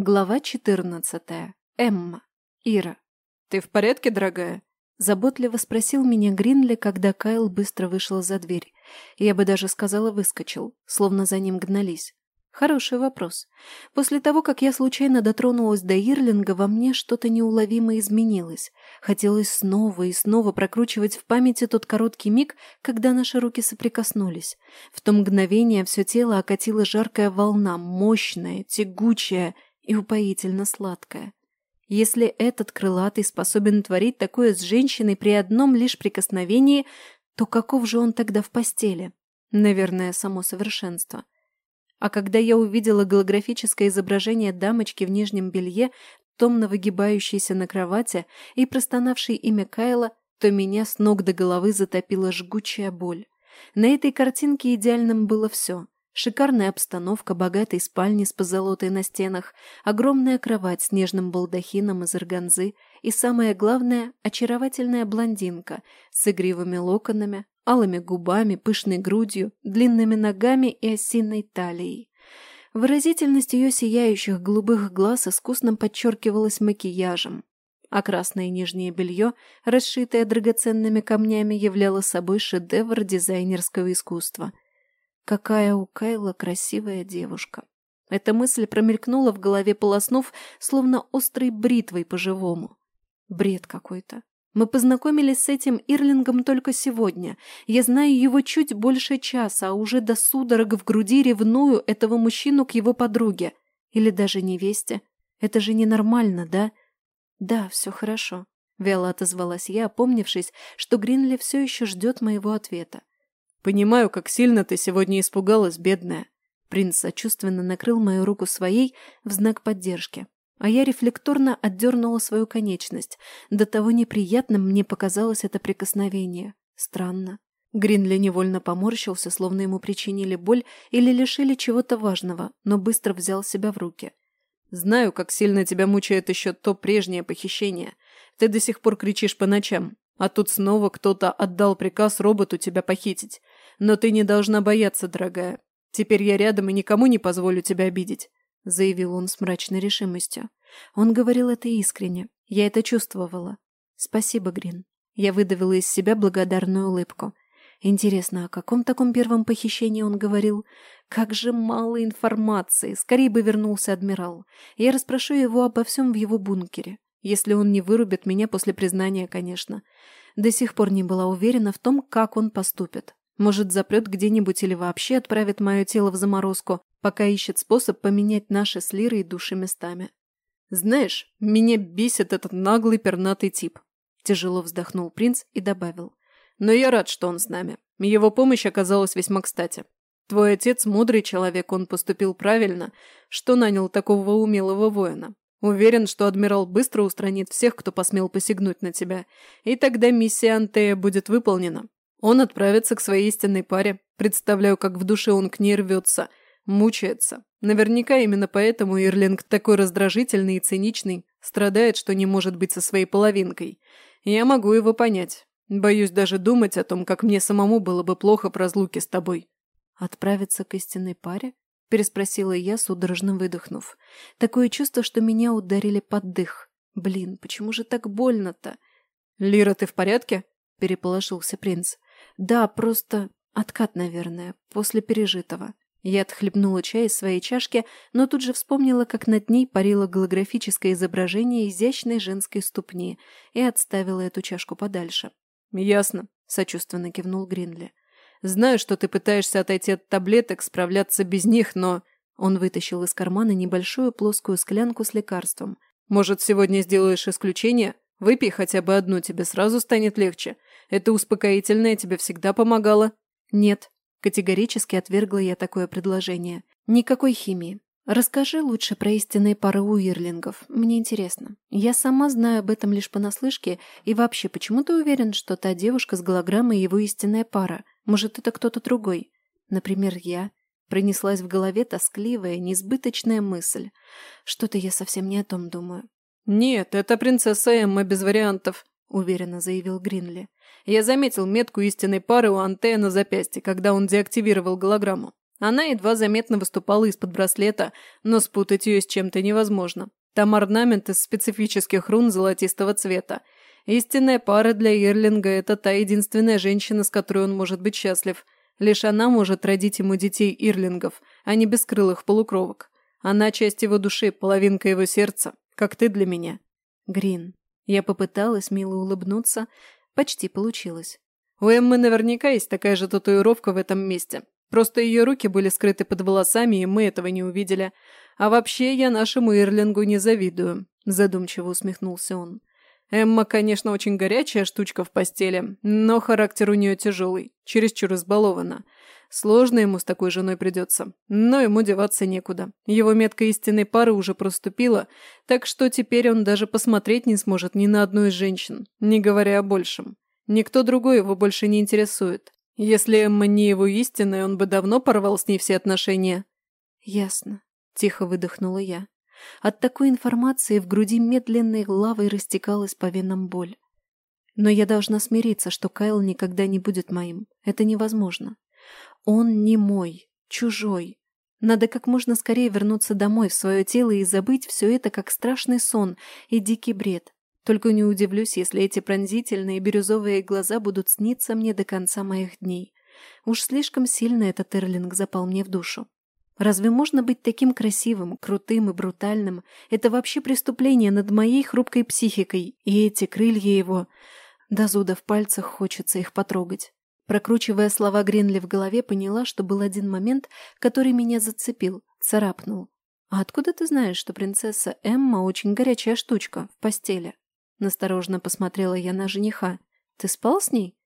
Глава 14. Эмма. Ира. «Ты в порядке, дорогая?» Заботливо спросил меня Гринли, когда Кайл быстро вышел за дверь. Я бы даже сказала, выскочил, словно за ним гнались. Хороший вопрос. После того, как я случайно дотронулась до Ирлинга, во мне что-то неуловимо изменилось. Хотелось снова и снова прокручивать в памяти тот короткий миг, когда наши руки соприкоснулись. В то мгновение все тело окатила жаркая волна, мощная, тягучая — и упоительно сладкое. Если этот крылатый способен творить такое с женщиной при одном лишь прикосновении, то каков же он тогда в постели? Наверное, само совершенство. А когда я увидела голографическое изображение дамочки в нижнем белье, томно выгибающейся на кровати и простонавшей имя Кайла, то меня с ног до головы затопила жгучая боль. На этой картинке идеальным было все — Шикарная обстановка богатой спальни с позолотой на стенах, огромная кровать с нежным балдахином из органзы и, самое главное, очаровательная блондинка с игривыми локонами, алыми губами, пышной грудью, длинными ногами и осиной талией. Выразительность ее сияющих голубых глаз искусно подчеркивалась макияжем, а красное нижнее белье, расшитое драгоценными камнями, являло собой шедевр дизайнерского искусства – Какая у Кайла красивая девушка. Эта мысль промелькнула в голове, полоснув, словно острой бритвой по-живому. Бред какой-то. Мы познакомились с этим Ирлингом только сегодня. Я знаю его чуть больше часа, а уже до судорог в груди ревную этого мужчину к его подруге. Или даже невесте. Это же ненормально, да? Да, все хорошо. Вяло отозвалась я, опомнившись, что Гринли все еще ждет моего ответа. «Понимаю, как сильно ты сегодня испугалась, бедная». Принц сочувственно накрыл мою руку своей в знак поддержки. А я рефлекторно отдернула свою конечность. До того неприятным мне показалось это прикосновение. Странно. Гринли невольно поморщился, словно ему причинили боль или лишили чего-то важного, но быстро взял себя в руки. «Знаю, как сильно тебя мучает еще то прежнее похищение. Ты до сих пор кричишь по ночам. А тут снова кто-то отдал приказ роботу тебя похитить. Но ты не должна бояться, дорогая. Теперь я рядом и никому не позволю тебя обидеть», — заявил он с мрачной решимостью. Он говорил это искренне. Я это чувствовала. «Спасибо, Грин». Я выдавила из себя благодарную улыбку. Интересно, о каком таком первом похищении он говорил? Как же мало информации. Скорее бы вернулся адмирал. Я расспрошу его обо всем в его бункере. Если он не вырубит меня после признания, конечно. До сих пор не была уверена в том, как он поступит. Может, запрет где-нибудь или вообще отправит мое тело в заморозку, пока ищет способ поменять наши с Лирой души местами. «Знаешь, меня бесит этот наглый пернатый тип», – тяжело вздохнул принц и добавил. «Но я рад, что он с нами. Его помощь оказалась весьма кстати. Твой отец мудрый человек, он поступил правильно, что нанял такого умелого воина. Уверен, что адмирал быстро устранит всех, кто посмел посягнуть на тебя, и тогда миссия Антея будет выполнена. Он отправится к своей истинной паре. Представляю, как в душе он к ней рвется, мучается. Наверняка именно поэтому Ирлинг такой раздражительный и циничный, страдает, что не может быть со своей половинкой. Я могу его понять. Боюсь даже думать о том, как мне самому было бы плохо в разлуке с тобой. Отправиться к истинной паре? – переспросила я, судорожно выдохнув. Такое чувство, что меня ударили под дых. Блин, почему же так больно-то? «Лира, ты в порядке?» – переполошился принц. «Да, просто откат, наверное, после пережитого». Я отхлебнула чай из своей чашки, но тут же вспомнила, как над ней парило голографическое изображение изящной женской ступни и отставила эту чашку подальше. «Ясно», – сочувственно кивнул Гринли. Знаю, что ты пытаешься отойти от таблеток, справляться без них, но...» Он вытащил из кармана небольшую плоскую склянку с лекарством. «Может, сегодня сделаешь исключение? Выпей хотя бы одну, тебе сразу станет легче. Это успокоительное тебе всегда помогало». «Нет», – категорически отвергла я такое предложение. «Никакой химии. Расскажи лучше про истинные пары Уирлингов. Мне интересно. Я сама знаю об этом лишь понаслышке, и вообще, почему ты уверен, что та девушка с голограммой его истинная пара? Может, это кто-то другой? Например, я? Пронеслась в голове тоскливая, несбыточная мысль. Что-то я совсем не о том думаю. «Нет, это принцесса Эмма без вариантов», — уверенно заявил Гринли. «Я заметил метку истинной пары у Антея на запястье, когда он деактивировал голограмму. Она едва заметно выступала из-под браслета, но спутать ее с чем-то невозможно. Там орнамент из специфических рун золотистого цвета. Истинная пара для Ирлинга – это та единственная женщина, с которой он может быть счастлив. Лишь она может родить ему детей Ирлингов, а не бескрылых полукровок. Она часть его души, половинка его сердца, как ты для меня. Грин. Я попыталась мило улыбнуться. Почти получилось. У Эммы наверняка есть такая же татуировка в этом месте. Просто ее руки были скрыты под волосами, и мы этого не увидели. А вообще я нашему Ирлингу не завидую», – задумчиво усмехнулся он. «Эмма, конечно, очень горячая штучка в постели, но характер у нее тяжелый, чересчур избалована. Сложно ему с такой женой придется, но ему деваться некуда. Его метка истинной пары уже проступила, так что теперь он даже посмотреть не сможет ни на одну из женщин, не говоря о большем. Никто другой его больше не интересует. Если Эмма не его истинная, он бы давно порвал с ней все отношения». «Ясно», – тихо выдохнула я. От такой информации в груди медленной лавой растекалась по венам боль. Но я должна смириться, что Кайл никогда не будет моим. Это невозможно. Он не мой, чужой. Надо как можно скорее вернуться домой, в свое тело и забыть все это как страшный сон и дикий бред. Только не удивлюсь, если эти пронзительные бирюзовые глаза будут сниться мне до конца моих дней. Уж слишком сильно этот Эрлинг запал мне в душу. Разве можно быть таким красивым, крутым и брутальным? Это вообще преступление над моей хрупкой психикой, и эти крылья его... До зуда в пальцах хочется их потрогать. Прокручивая слова Гринли в голове, поняла, что был один момент, который меня зацепил, царапнул. «А откуда ты знаешь, что принцесса Эмма очень горячая штучка в постели?» Насторожно посмотрела я на жениха. «Ты спал с ней?»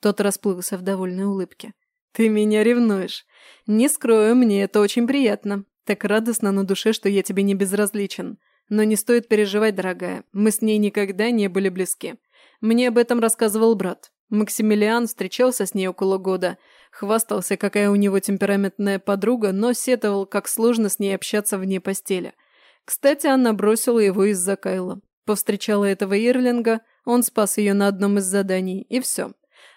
Тот расплылся в довольной улыбке. «Ты меня ревнуешь. Не скрою, мне это очень приятно. Так радостно на душе, что я тебе не безразличен. Но не стоит переживать, дорогая. Мы с ней никогда не были близки. Мне об этом рассказывал брат. Максимилиан встречался с ней около года. Хвастался, какая у него темпераментная подруга, но сетовал, как сложно с ней общаться вне постели. Кстати, она бросила его из-за Кайла. Повстречала этого Ирлинга, он спас ее на одном из заданий, и все.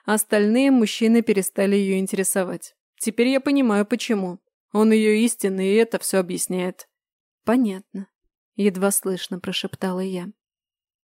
Остальные мужчины перестали ее интересовать. Теперь я понимаю, почему. Он ее истинный, и это все объясняет. «Понятно», — едва слышно прошептала я.